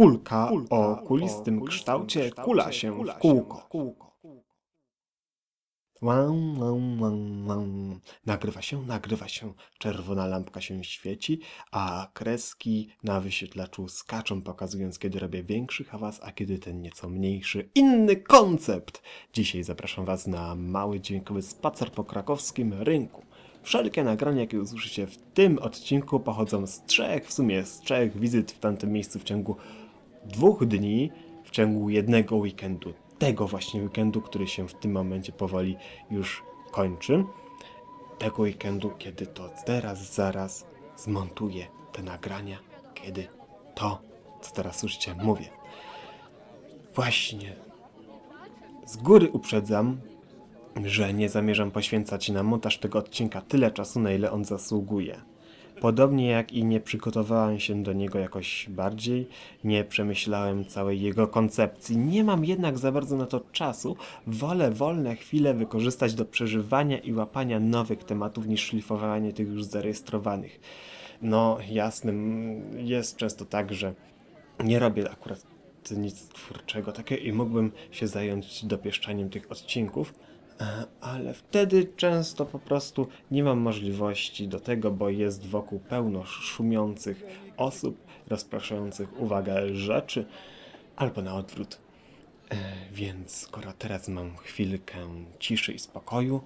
Kulka o kulistym kształcie kula się w kółko. Łam, łam, łam, łam. Nagrywa się, nagrywa się. Czerwona lampka się świeci, a kreski na wyświetlaczu skaczą, pokazując, kiedy robię większy hałas, a kiedy ten nieco mniejszy. Inny koncept! Dzisiaj zapraszam Was na mały dźwiękowy spacer po krakowskim rynku. Wszelkie nagrania, jakie usłyszycie w tym odcinku, pochodzą z trzech, w sumie z trzech wizyt w tamtym miejscu w ciągu dwóch dni, w ciągu jednego weekendu. Tego właśnie weekendu, który się w tym momencie powoli już kończy. Tego weekendu, kiedy to teraz, zaraz zmontuję te nagrania, kiedy to, co teraz słyszycie, mówię. Właśnie. Z góry uprzedzam, że nie zamierzam poświęcać na montaż tego odcinka tyle czasu, na ile on zasługuje. Podobnie jak i nie przygotowałem się do niego jakoś bardziej, nie przemyślałem całej jego koncepcji, nie mam jednak za bardzo na to czasu, wolę wolne chwile wykorzystać do przeżywania i łapania nowych tematów niż szlifowanie tych już zarejestrowanych. No, jasnym jest często tak, że nie robię akurat nic twórczego takiego i mógłbym się zająć dopieszczaniem tych odcinków, ale wtedy często po prostu nie mam możliwości do tego, bo jest wokół pełno szumiących osób, rozpraszających uwagę rzeczy, albo na odwrót. E, więc skoro teraz mam chwilkę ciszy i spokoju,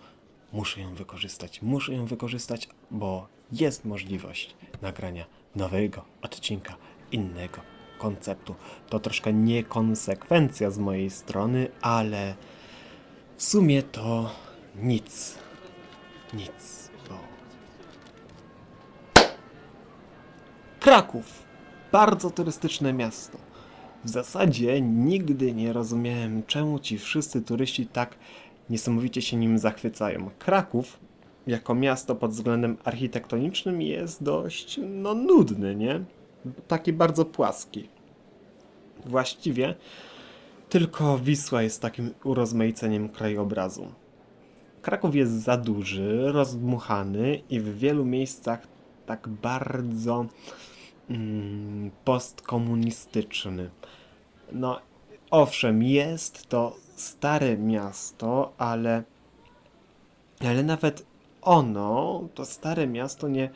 muszę ją wykorzystać. Muszę ją wykorzystać, bo jest możliwość nagrania nowego odcinka, innego konceptu. To troszkę niekonsekwencja z mojej strony, ale w sumie to nic. Nic, bo... Kraków! Bardzo turystyczne miasto. W zasadzie nigdy nie rozumiałem, czemu ci wszyscy turyści tak niesamowicie się nim zachwycają. Kraków, jako miasto pod względem architektonicznym, jest dość, no, nudny, nie? Taki bardzo płaski. Właściwie tylko Wisła jest takim urozmaiceniem krajobrazu. Kraków jest za duży, rozdmuchany i w wielu miejscach tak bardzo mm, postkomunistyczny. No, owszem, jest to stare miasto, ale, ale nawet ono, to stare miasto, nie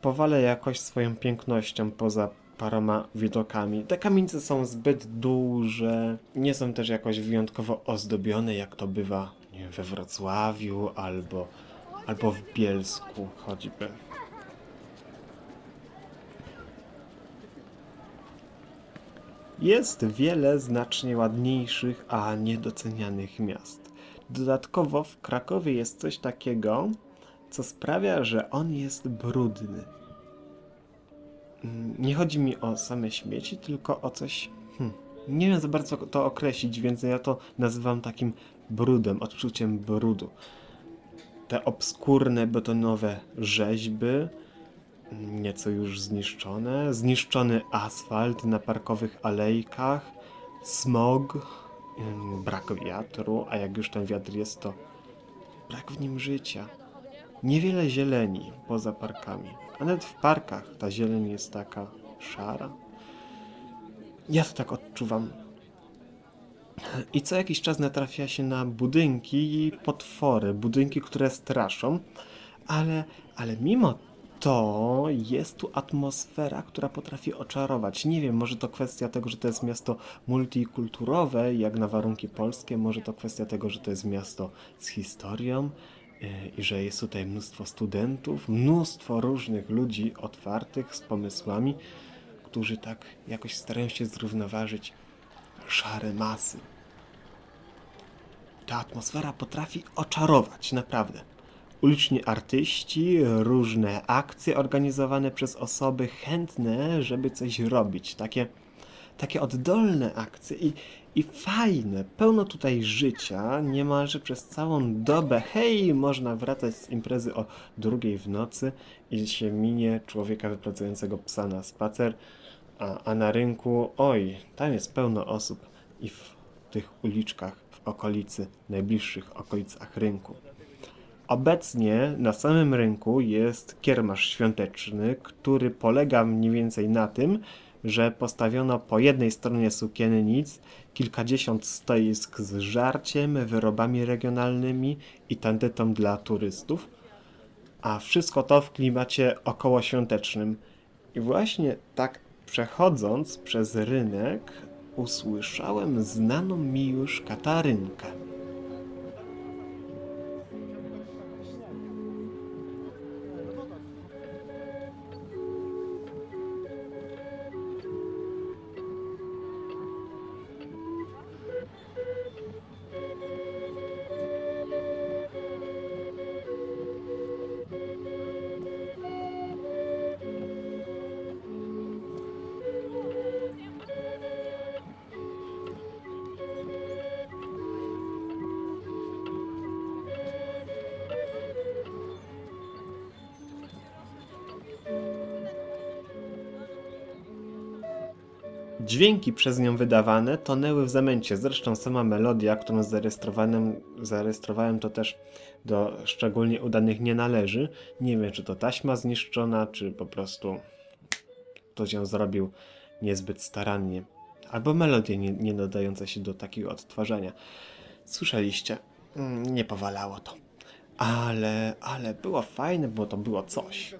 powala jakoś swoją pięknością poza paroma widokami. Te kamienice są zbyt duże, nie są też jakoś wyjątkowo ozdobione, jak to bywa wiem, we Wrocławiu albo, albo w Bielsku choćby. Jest wiele znacznie ładniejszych, a niedocenianych miast. Dodatkowo w Krakowie jest coś takiego, co sprawia, że on jest brudny nie chodzi mi o same śmieci, tylko o coś. Hmm, nie wiem za bardzo to określić, więc ja to nazywam takim brudem, odczuciem brudu. Te obskurne betonowe rzeźby, nieco już zniszczone, zniszczony asfalt na parkowych alejkach, smog, brak wiatru, a jak już ten wiatr jest, to brak w nim życia. Niewiele zieleni poza parkami. A nawet w parkach ta zieleń jest taka szara. Ja to tak odczuwam. I co jakiś czas natrafia się na budynki i potwory, budynki, które straszą, ale, ale mimo to jest tu atmosfera, która potrafi oczarować. Nie wiem, może to kwestia tego, że to jest miasto multikulturowe, jak na warunki polskie, może to kwestia tego, że to jest miasto z historią, i że jest tutaj mnóstwo studentów, mnóstwo różnych ludzi otwartych z pomysłami, którzy tak jakoś starają się zrównoważyć szare masy. Ta atmosfera potrafi oczarować, naprawdę. Uliczni artyści, różne akcje organizowane przez osoby chętne, żeby coś robić. Takie, takie oddolne akcje i, i fajne, pełno tutaj życia, niemalże przez całą dobę. Hej, można wracać z imprezy o drugiej w nocy i się minie człowieka wypracującego psa na spacer, a, a na rynku, oj, tam jest pełno osób i w tych uliczkach w okolicy, najbliższych okolicach rynku. Obecnie na samym rynku jest kiermasz świąteczny, który polega mniej więcej na tym, że postawiono po jednej stronie sukiennic kilkadziesiąt stoisk z żarciem, wyrobami regionalnymi i tandetą dla turystów, a wszystko to w klimacie okołoświątecznym. I właśnie tak przechodząc przez rynek, usłyszałem znaną mi już Katarynkę. Dźwięki przez nią wydawane tonęły w zamęcie. Zresztą sama melodia, którą zarejestrowałem, zarejestrowałem to też do szczególnie udanych nie należy. Nie wiem, czy to taśma zniszczona, czy po prostu ktoś ją zrobił niezbyt starannie. Albo melodie nie, nie nadające się do takiego odtwarzania. Słyszeliście? Mm, Nie powalało to. Ale, ale było fajne, bo to było coś.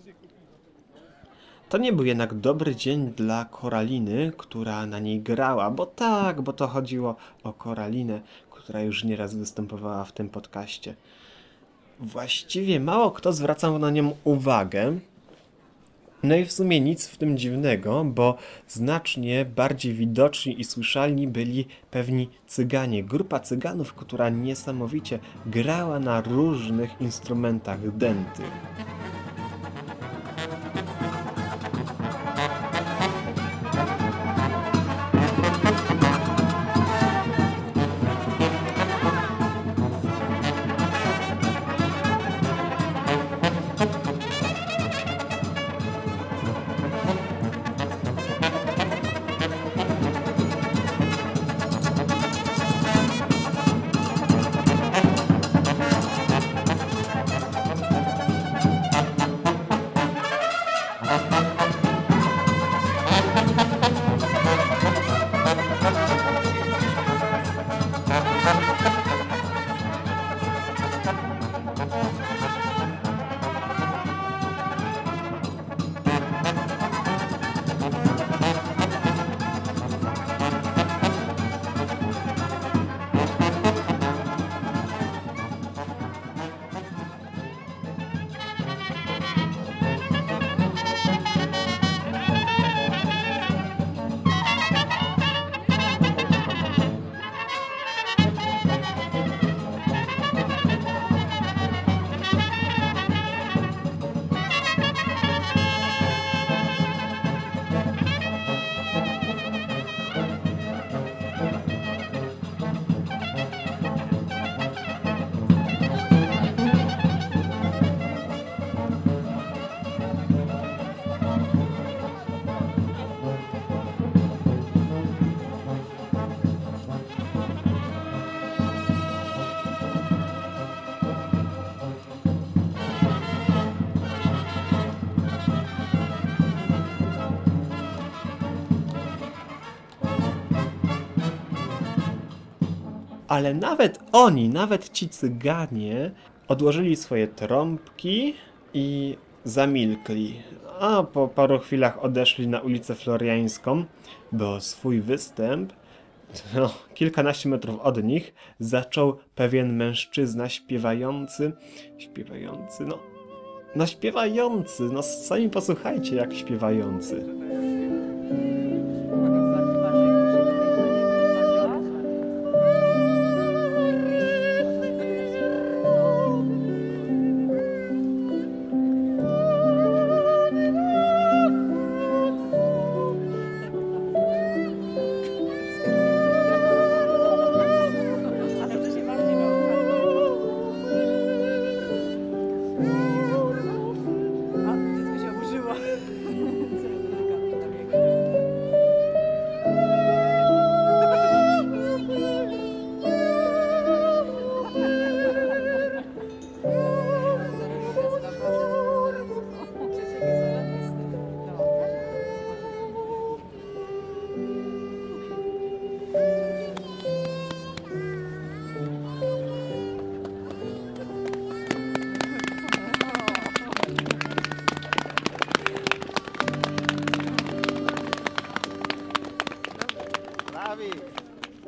To nie był jednak dobry dzień dla Koraliny, która na niej grała, bo tak, bo to chodziło o Koralinę, która już nieraz występowała w tym podcaście. Właściwie mało kto zwracał na nią uwagę. No i w sumie nic w tym dziwnego, bo znacznie bardziej widoczni i słyszalni byli pewni cyganie. Grupa cyganów, która niesamowicie grała na różnych instrumentach dętych. Ale nawet oni, nawet ci cyganie, odłożyli swoje trąbki i zamilkli. A po paru chwilach odeszli na ulicę Floriańską, bo swój występ, no, kilkanaście metrów od nich, zaczął pewien mężczyzna śpiewający, śpiewający, no, no śpiewający, no sami posłuchajcie jak śpiewający.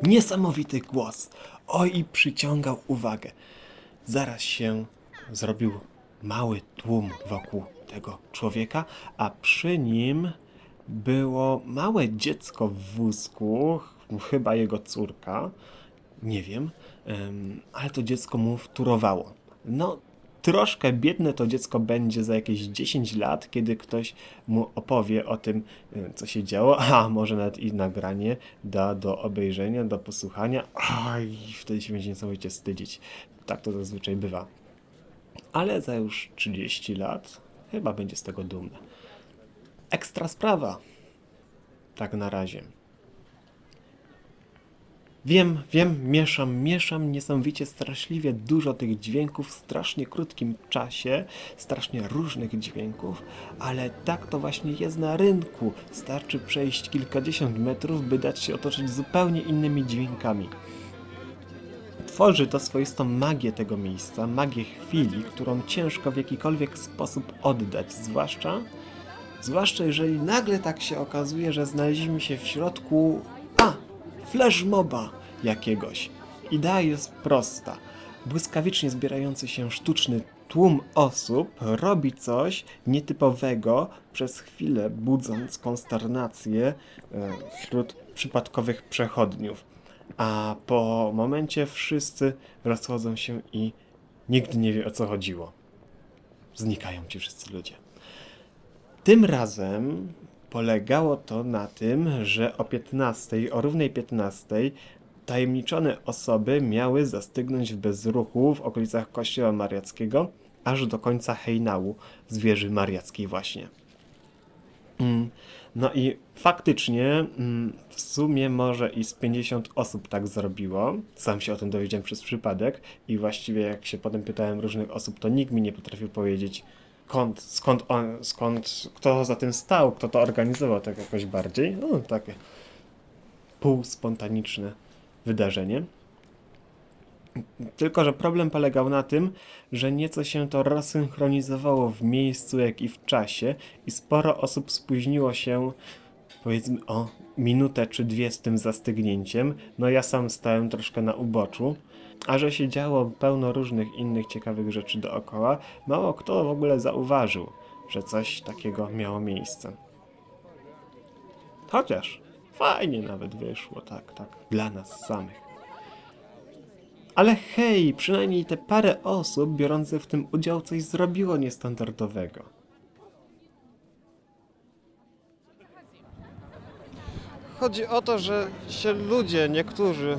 Niesamowity głos. Oj, przyciągał uwagę. Zaraz się zrobił mały tłum wokół tego człowieka, a przy nim było małe dziecko w wózku, ch- chyba jego córka, nie wiem, em, ale to dziecko mu wturowało. No, troszkę biedne to dziecko będzie za jakieś 10 lat, kiedy ktoś mu opowie o tym, e, co się działo, a może nawet i nagranie da do obejrzenia, do posłuchania. Oj, wtedy się będzie niesamowicie wstydzić. Tak to zazwyczaj bywa. Ale za już 30 lat chyba będzie z tego dumny. Ekstra sprawa. Tak na razie. Wiem, wiem, mieszam, mieszam niesamowicie straszliwie dużo tych dźwięków w strasznie krótkim czasie, strasznie różnych dźwięków, ale tak to właśnie jest na rynku. Starczy przejść kilkadziesiąt metrów, by dać się otoczyć zupełnie innymi dźwiękami. Tworzy to swoistą magię tego miejsca, magię chwili, którą ciężko w jakikolwiek sposób oddać, zwłaszcza Zwłaszcza jeżeli nagle tak się okazuje, że znaleźliśmy się w środku. Flashmoba jakiegoś. Idea jest prosta. Błyskawicznie zbierający się sztuczny tłum osób robi coś nietypowego, przez chwilę budząc konsternację e, wśród przypadkowych przechodniów. A po momencie wszyscy rozchodzą się i nikt nie wie o co chodziło. Znikają ci wszyscy ludzie. Tym razem polegało to na tym, że o 15, o równej 15 tajemniczone osoby miały zastygnąć w bezruchu w okolicach kościoła mariackiego aż do końca hejnału z wieży mariackiej właśnie. Mm, No i faktycznie mm, w sumie może i z 50 osób tak zrobiło. Sam się o tym dowiedziałem przez przypadek i właściwie jak się potem pytałem różnych osób, to nikt mi nie potrafił powiedzieć skąd, skąd on, skąd, kto za tym stał, kto to organizował tak jakoś bardziej. No takie półspontaniczne wydarzenie. Tylko, że problem polegał na tym, że nieco się to rozsynchronizowało w miejscu, jak i w czasie, i sporo osób spóźniło się, powiedzmy, o minutę czy dwie z tym zastygnięciem. No ja sam stałem troszkę na uboczu, a że się działo pełno różnych innych ciekawych rzeczy dookoła, mało kto w ogóle zauważył, że coś takiego miało miejsce. Chociaż fajnie nawet wyszło, tak, tak, dla nas samych. Ale hej, przynajmniej te parę osób biorących w tym udział coś zrobiło niestandardowego. Chodzi o to, że się ludzie, niektórzy,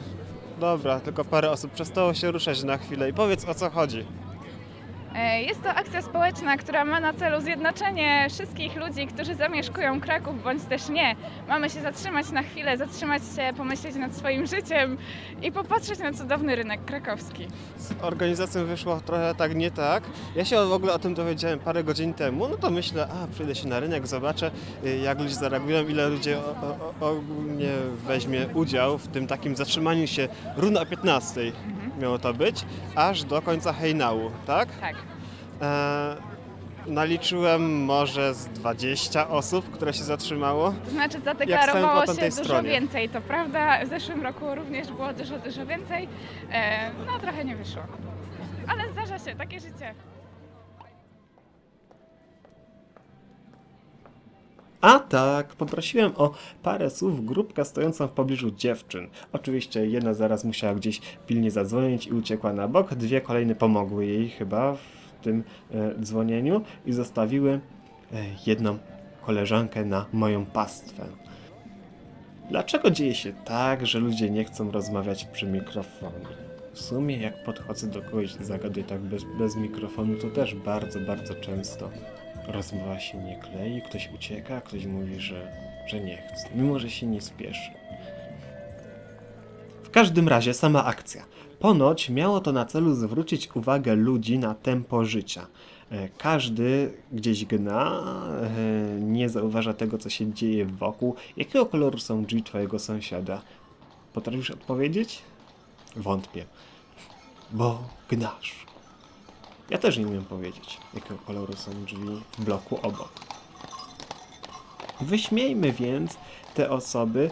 dobra, tylko parę osób przestało się ruszać na chwilę i powiedz o co chodzi. E, Jest to akcja społeczna, która ma na celu zjednoczenie wszystkich ludzi, którzy zamieszkują Kraków, bądź też nie. Mamy się zatrzymać na chwilę, zatrzymać się, pomyśleć nad swoim życiem i popatrzeć na cudowny rynek krakowski. Z organizacją wyszło trochę tak nie tak. Ja się w ogóle o tym dowiedziałem parę godzin temu, no to myślę, a przyjdę się na rynek, zobaczę y, jak ludzie zareagują, ile ludzi ogólnie weźmie udział w tym takim zatrzymaniu się równo o 15 miało to być, aż do końca hejnału, tak? Tak. E, naliczyłem może z 20 osób, które się zatrzymało. To znaczy zadeklarowało się dużo stronie. więcej, to prawda. W zeszłym roku również było dużo, dużo więcej. E, No trochę nie wyszło. Ale zdarza się, takie życie. A tak, poprosiłem o parę słów grupkę stojącą w pobliżu dziewczyn. Oczywiście jedna zaraz musiała gdzieś pilnie zadzwonić i uciekła na bok, dwie kolejne pomogły jej chyba w tym e, dzwonieniu i zostawiły e, jedną koleżankę na moją pastwę. Dlaczego dzieje się tak, że ludzie nie chcą rozmawiać przy mikrofonie? W sumie jak podchodzę do kogoś i zagaduję tak bez, bez mikrofonu, to też bardzo, bardzo często rozmowa się nie klei, ktoś ucieka, ktoś mówi, że, że nie chce, mimo że się nie spieszy. W każdym razie sama akcja. Ponoć miało to na celu zwrócić uwagę ludzi na tempo życia. E, Każdy gdzieś gna, e, nie zauważa tego, co się dzieje wokół. Jakiego koloru są drzwi twojego sąsiada? Potrafisz odpowiedzieć? Wątpię. Bo gnasz. Ja też nie umiem powiedzieć, jakiego koloru są drzwi w bloku obok. Wyśmiejmy więc te osoby,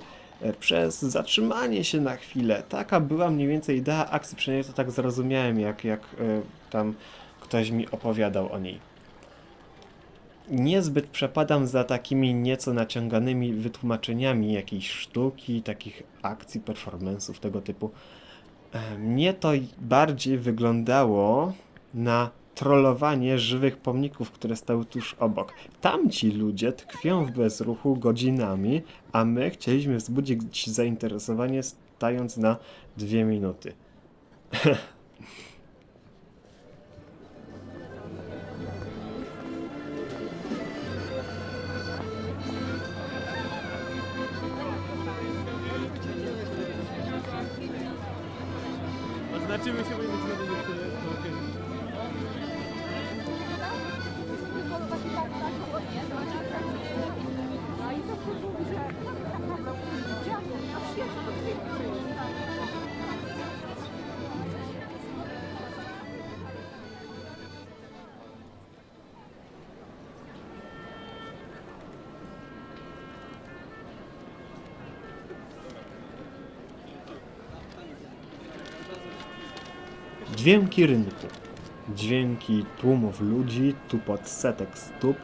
przez zatrzymanie się na chwilę. Taka była mniej więcej idea akcji, przynajmniej to tak zrozumiałem, jak, jak e, tam ktoś mi opowiadał o niej. Niezbyt przepadam za takimi nieco naciąganymi wytłumaczeniami jakiejś sztuki, takich akcji, performance'ów tego typu. E, Mnie to bardziej wyglądało na trollowanie żywych pomników, które stały tuż obok. Tamci ludzie tkwią w bezruchu godzinami, a my chcieliśmy wzbudzić zainteresowanie stając na dwie minuty. Dźwięki rynku. Dźwięki tłumów ludzi, tupot setek stóp,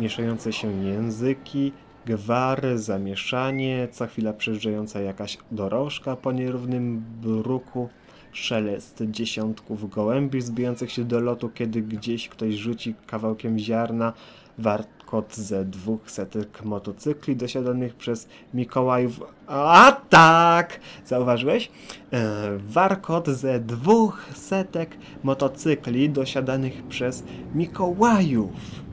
mieszające się języki, gwary, zamieszanie, co chwila przejeżdżająca jakaś dorożka po nierównym bruku, szelest dziesiątków gołębi zbijających się do lotu, kiedy gdzieś ktoś rzuci kawałkiem ziarna, warkot ze dwóch setek motocykli dosiadanych przez Mikołajów. A tak! Zauważyłeś? E, warkot ze dwóch setek motocykli dosiadanych przez Mikołajów.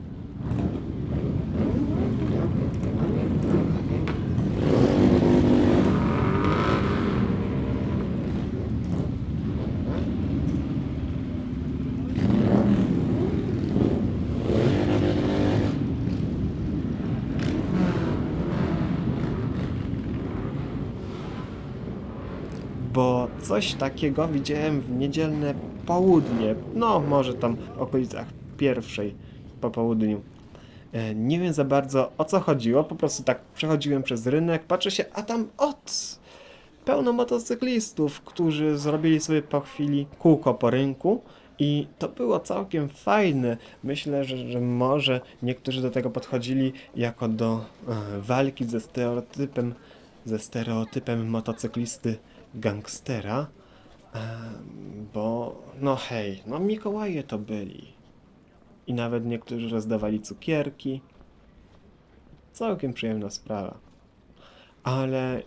Bo coś takiego widziałem w niedzielne południe, no może tam w okolicach pierwszej po południu. E, Nie wiem za bardzo o co chodziło, po prostu tak przechodziłem przez rynek, patrzę się, a tam od pełno motocyklistów, którzy zrobili sobie po chwili kółko po rynku i to było całkiem fajne. Myślę, że, że może niektórzy do tego podchodzili jako do e, walki ze stereotypem, ze stereotypem motocyklisty gangstera, e, bo no hej, no Mikołaje to byli. I nawet niektórzy rozdawali cukierki. Całkiem przyjemna sprawa. Ale,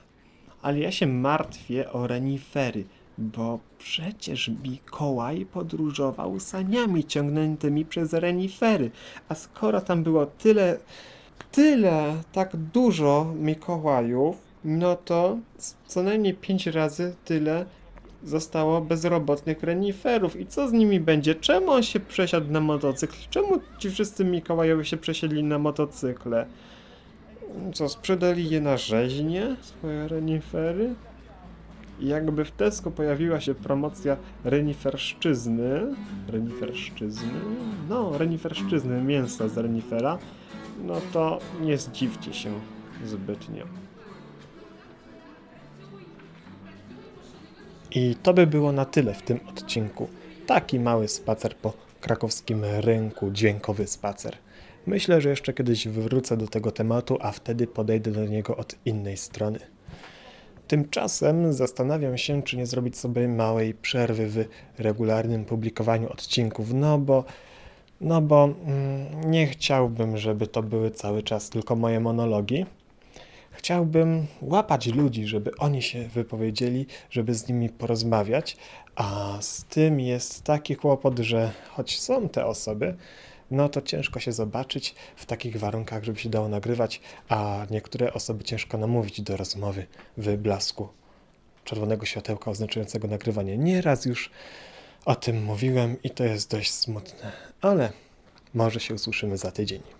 ale ja się martwię o renifery, bo przecież Mikołaj podróżował saniami ciągniętymi przez renifery. A skoro tam było tyle, tyle, tak dużo Mikołajów, no to co najmniej pięć razy tyle zostało bezrobotnych reniferów. I co z nimi będzie? Czemu on się przesiadł na motocykl? Czemu ci wszyscy Mikołajowie się przesiedli na motocykle? Co, sprzedali je na rzeźnie, swoje renifery? I jakby w Tesco pojawiła się promocja reniferszczyzny, reniferszczyzny, no, reniferszczyzny, mięsa z renifera, no to nie zdziwcie się zbytnio. I to by było na tyle w tym odcinku. Taki mały spacer po krakowskim rynku, dźwiękowy spacer. Myślę, że jeszcze kiedyś wrócę do tego tematu, a wtedy podejdę do niego od innej strony. Tymczasem zastanawiam się, czy nie zrobić sobie małej przerwy w regularnym publikowaniu odcinków, no bo, no bo mm, nie chciałbym, żeby to były cały czas tylko moje monologi. Chciałbym łapać ludzi, żeby oni się wypowiedzieli, żeby z nimi porozmawiać, a z tym jest taki kłopot, że choć są te osoby, no to ciężko się zobaczyć w takich warunkach, żeby się dało nagrywać, a niektóre osoby ciężko namówić do rozmowy w blasku czerwonego światełka oznaczającego nagrywanie. Nieraz już o tym mówiłem i to jest dość smutne, ale może się usłyszymy za tydzień.